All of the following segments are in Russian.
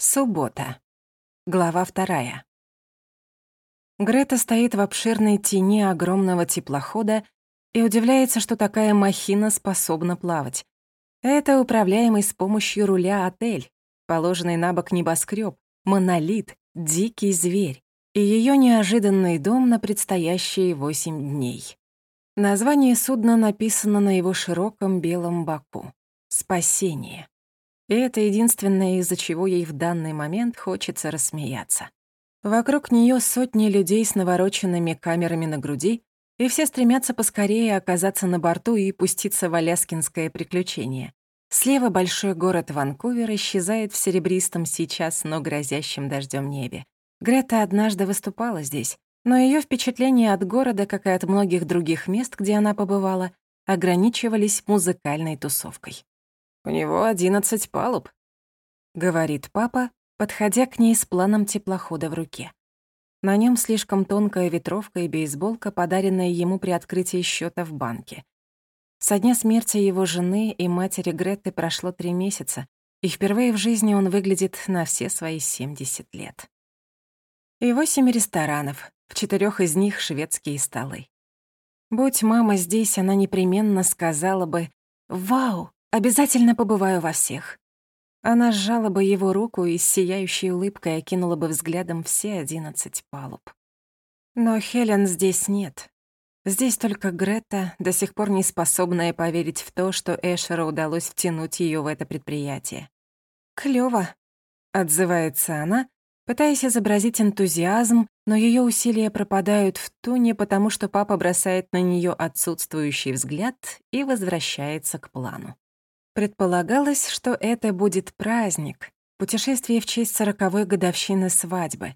Суббота. Глава вторая. Грета стоит в обширной тени огромного теплохода и удивляется, что такая махина способна плавать. Это управляемый с помощью руля отель, положенный на бок небоскреб, монолит, дикий зверь и ее неожиданный дом на предстоящие восемь дней. Название судна написано на его широком белом боку. «Спасение». И это единственное, из-за чего ей в данный момент хочется рассмеяться. Вокруг нее сотни людей с навороченными камерами на груди, и все стремятся поскорее оказаться на борту и пуститься в аляскинское приключение. Слева большой город Ванкувер исчезает в серебристом сейчас, но грозящем дождем небе. Грета однажды выступала здесь, но ее впечатления от города, как и от многих других мест, где она побывала, ограничивались музыкальной тусовкой. «У него одиннадцать палуб», — говорит папа, подходя к ней с планом теплохода в руке. На нем слишком тонкая ветровка и бейсболка, подаренная ему при открытии счета в банке. Со дня смерти его жены и матери Гретты прошло три месяца, и впервые в жизни он выглядит на все свои 70 лет. И восемь ресторанов, в четырех из них шведские столы. Будь мама здесь, она непременно сказала бы «Вау, Обязательно побываю во всех». Она сжала бы его руку и с сияющей улыбкой окинула бы взглядом все одиннадцать палуб. Но Хелен здесь нет. Здесь только Грета, до сих пор не способная поверить в то, что Эшеру удалось втянуть ее в это предприятие. «Клёво», — отзывается она, пытаясь изобразить энтузиазм, но ее усилия пропадают в туне, потому что папа бросает на нее отсутствующий взгляд и возвращается к плану. Предполагалось, что это будет праздник, путешествие в честь сороковой годовщины свадьбы.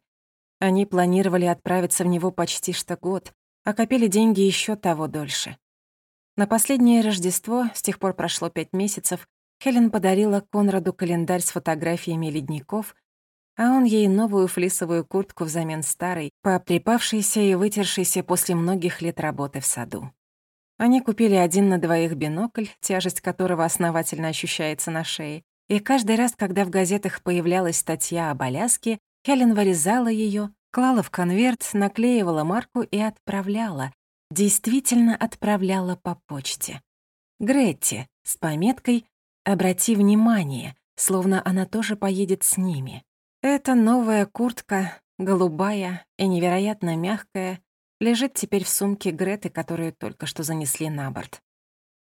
Они планировали отправиться в него почти что год, а копили деньги еще того дольше. На последнее Рождество, с тех пор прошло пять месяцев, Хелен подарила Конраду календарь с фотографиями ледников, а он ей новую флисовую куртку взамен старой, пообтрепавшейся и вытершейся после многих лет работы в саду. Они купили один на двоих бинокль, тяжесть которого основательно ощущается на шее, и каждый раз, когда в газетах появлялась статья об Аляске, Хелен вырезала ее, клала в конверт, наклеивала марку и отправляла. Действительно отправляла по почте. Гретти с пометкой «Обрати внимание», словно она тоже поедет с ними. Эта новая куртка, голубая и невероятно мягкая, лежит теперь в сумке Греты, которую только что занесли на борт.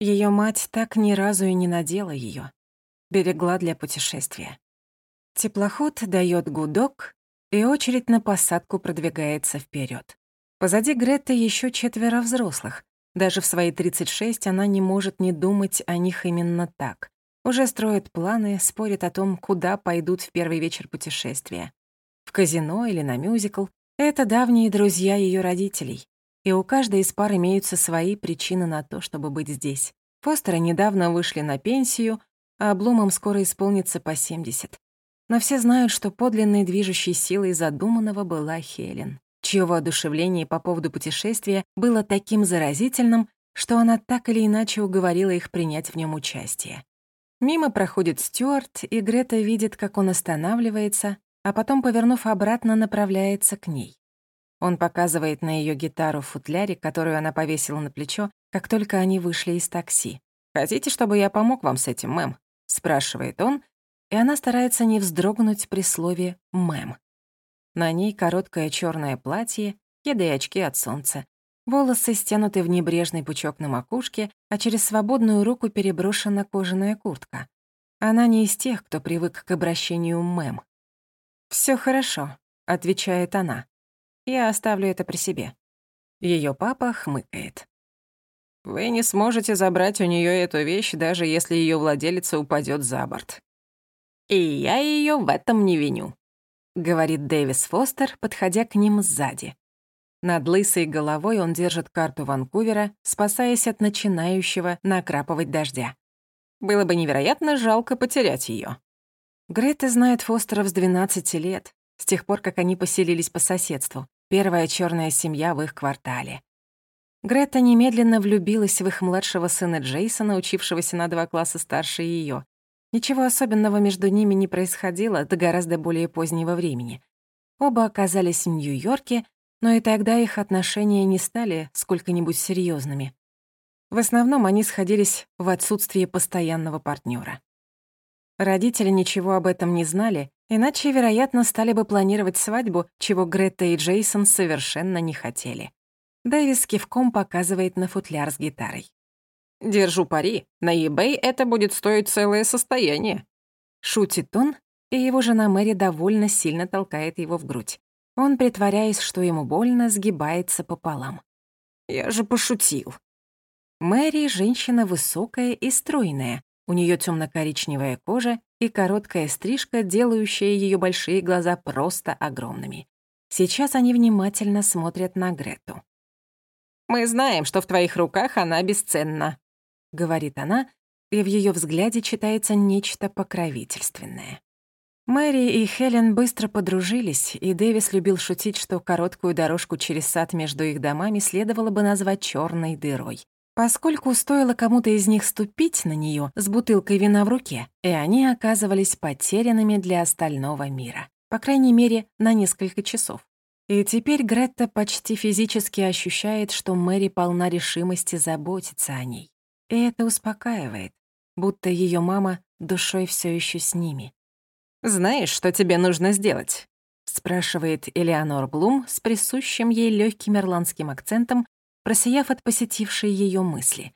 Ее мать так ни разу и не надела ее, берегла для путешествия. Теплоход дает гудок, и очередь на посадку продвигается вперед. Позади Греты еще четверо взрослых. Даже в свои 36 она не может не думать о них именно так. Уже строят планы, спорят о том, куда пойдут в первый вечер путешествия. В казино или на мюзикл, это давние друзья ее родителей, и у каждой из пар имеются свои причины на то, чтобы быть здесь. Фостеры недавно вышли на пенсию, а Блумам скоро исполнится по 70. Но все знают, что подлинной движущей силой задуманного была Хелен, чье воодушевление по поводу путешествия было таким заразительным, что она так или иначе уговорила их принять в нем участие. Мимо проходит Стюарт, и Грета видит, как он останавливается, а потом, повернув обратно, направляется к ней. Он показывает на ее гитару в футляре, которую она повесила на плечо, как только они вышли из такси. «Хотите, чтобы я помог вам с этим, мэм?» — спрашивает он, и она старается не вздрогнуть при слове «мэм». На ней короткое черное платье, кеды и очки от солнца. Волосы стянуты в небрежный пучок на макушке, а через свободную руку переброшена кожаная куртка. Она не из тех, кто привык к обращению «мэм». Все хорошо», — отвечает она. «Я оставлю это при себе». Ее папа хмыкает. «Вы не сможете забрать у нее эту вещь, даже если ее владелица упадет за борт». «И я ее в этом не виню», — говорит Дэвис Фостер, подходя к ним сзади. Над лысой головой он держит карту Ванкувера, спасаясь от начинающего накрапывать дождя. Было бы невероятно жалко потерять ее. Грета знает Фостеров с 12 лет, с тех пор, как они поселились по соседству. Первая черная семья в их квартале. Грета немедленно влюбилась в их младшего сына Джейсона, учившегося на два класса старше ее. Ничего особенного между ними не происходило до гораздо более позднего времени. Оба оказались в Нью-Йорке, но и тогда их отношения не стали сколько-нибудь серьезными. В основном они сходились в отсутствии постоянного партнера. Родители ничего об этом не знали, иначе, вероятно, стали бы планировать свадьбу, чего Гретта и Джейсон совершенно не хотели. Дэвис кивком показывает на футляр с гитарой. «Держу пари, на eBay это будет стоить целое состояние». Шутит он, и его жена Мэри довольно сильно толкает его в грудь. Он, притворяясь, что ему больно, сгибается пополам. «Я же пошутил». Мэри — женщина высокая и стройная, у нее темно-коричневая кожа и короткая стрижка, делающая ее большие глаза просто огромными. Сейчас они внимательно смотрят на Грету. «Мы знаем, что в твоих руках она бесценна», — говорит она, и в ее взгляде читается нечто покровительственное. Мэри и Хелен быстро подружились, и Дэвис любил шутить, что короткую дорожку через сад между их домами следовало бы назвать черной дырой поскольку стоило кому-то из них ступить на нее с бутылкой вина в руке, и они оказывались потерянными для остального мира, по крайней мере, на несколько часов. И теперь Гретта почти физически ощущает, что Мэри полна решимости заботиться о ней. И это успокаивает, будто ее мама душой все еще с ними. «Знаешь, что тебе нужно сделать?» — спрашивает Элеонор Блум с присущим ей легким ирландским акцентом, просияв от посетившей ее мысли.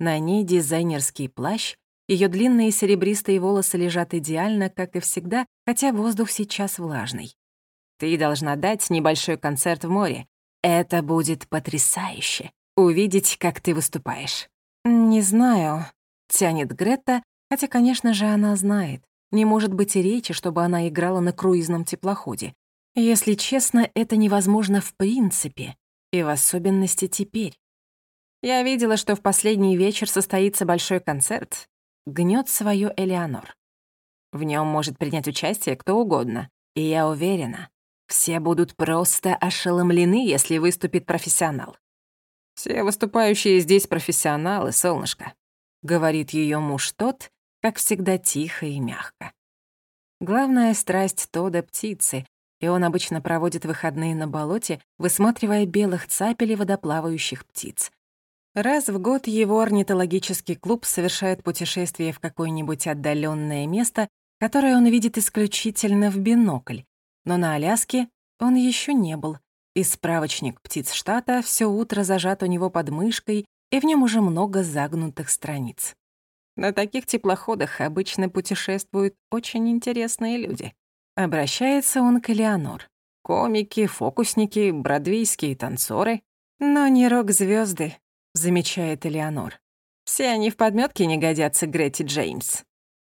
На ней дизайнерский плащ, ее длинные серебристые волосы лежат идеально, как и всегда, хотя воздух сейчас влажный. Ты должна дать небольшой концерт в море. Это будет потрясающе. Увидеть, как ты выступаешь. Не знаю, тянет Грета, хотя, конечно же, она знает. Не может быть и речи, чтобы она играла на круизном теплоходе. Если честно, это невозможно в принципе. И в особенности теперь. Я видела, что в последний вечер состоится большой концерт. Гнет свою Элеонор. В нем может принять участие кто угодно. И я уверена, все будут просто ошеломлены, если выступит профессионал. «Все выступающие здесь профессионалы, солнышко», — говорит ее муж тот, как всегда тихо и мягко. Главная страсть Тода — птицы, и он обычно проводит выходные на болоте, высматривая белых цапель и водоплавающих птиц. Раз в год его орнитологический клуб совершает путешествие в какое-нибудь отдаленное место, которое он видит исключительно в бинокль. Но на Аляске он еще не был, и справочник птиц штата все утро зажат у него под мышкой, и в нем уже много загнутых страниц. На таких теплоходах обычно путешествуют очень интересные люди. Обращается он к Элеонор. Комики, фокусники, бродвейские танцоры. Но не рок звезды замечает Элеонор. Все они в подметке не годятся Гретти Джеймс.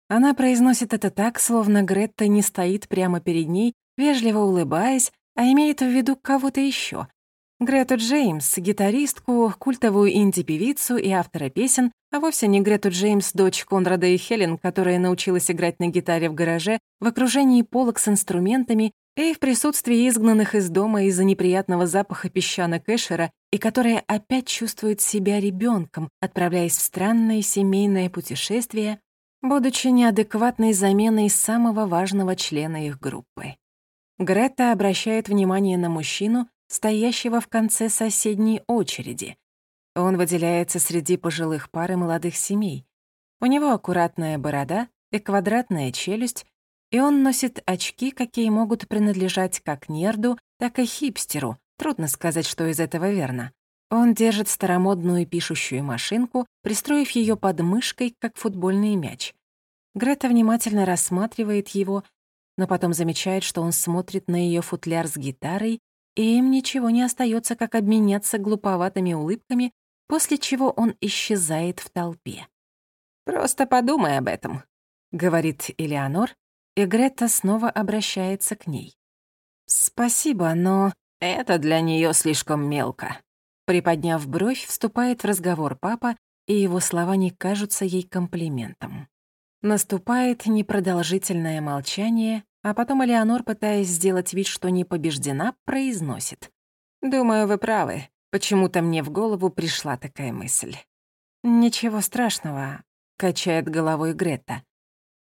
Она произносит это так, словно Гретта не стоит прямо перед ней, вежливо улыбаясь, а имеет в виду кого-то еще. Грету Джеймс, гитаристку, культовую инди-певицу и автора песен, а вовсе не Грету Джеймс, дочь Конрада и Хелен, которая научилась играть на гитаре в гараже, в окружении полок с инструментами и в присутствии изгнанных из дома из-за неприятного запаха песчанок Эшера, и которая опять чувствует себя ребенком, отправляясь в странное семейное путешествие, будучи неадекватной заменой самого важного члена их группы. Грета обращает внимание на мужчину, стоящего в конце соседней очереди, он выделяется среди пожилых пар и молодых семей. У него аккуратная борода и квадратная челюсть, и он носит очки, какие могут принадлежать как нерду, так и хипстеру. Трудно сказать, что из этого верно. Он держит старомодную пишущую машинку, пристроив ее под мышкой, как футбольный мяч. Грета внимательно рассматривает его, но потом замечает, что он смотрит на ее футляр с гитарой, и им ничего не остается, как обменяться глуповатыми улыбками после чего он исчезает в толпе. «Просто подумай об этом», — говорит Элеонор, и Грета снова обращается к ней. «Спасибо, но это для нее слишком мелко». Приподняв бровь, вступает в разговор папа, и его слова не кажутся ей комплиментом. Наступает непродолжительное молчание, а потом Элеонор, пытаясь сделать вид, что не побеждена, произносит. «Думаю, вы правы. Почему-то мне в голову пришла такая мысль. «Ничего страшного», — качает головой Грета.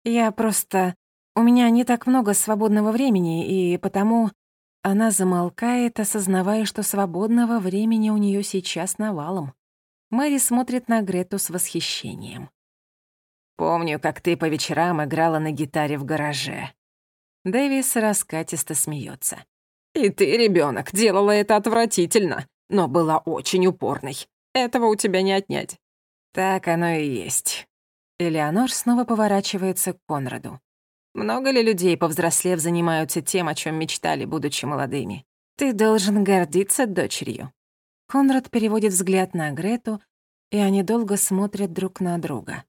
Я просто... У меня не так много свободного времени, и потому...» Она замолкает, осознавая, что свободного времени у нее сейчас навалом. Мэри смотрит на Грету с восхищением. «Помню, как ты по вечерам играла на гитаре в гараже». Дэвис раскатисто смеется. «И ты, ребенок, делала это отвратительно, но была очень упорной. Этого у тебя не отнять». «Так оно и есть». Элеонор снова поворачивается к Конраду. Много ли людей, повзрослев, занимаются тем, о чем мечтали, будучи молодыми? Ты должен гордиться дочерью. Конрад переводит взгляд на Грету, и они долго смотрят друг на друга.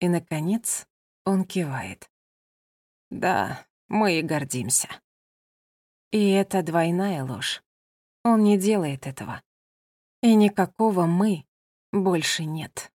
И, наконец, он кивает. «Да, мы и гордимся». И это двойная ложь. Он не делает этого. И никакого «мы» больше нет.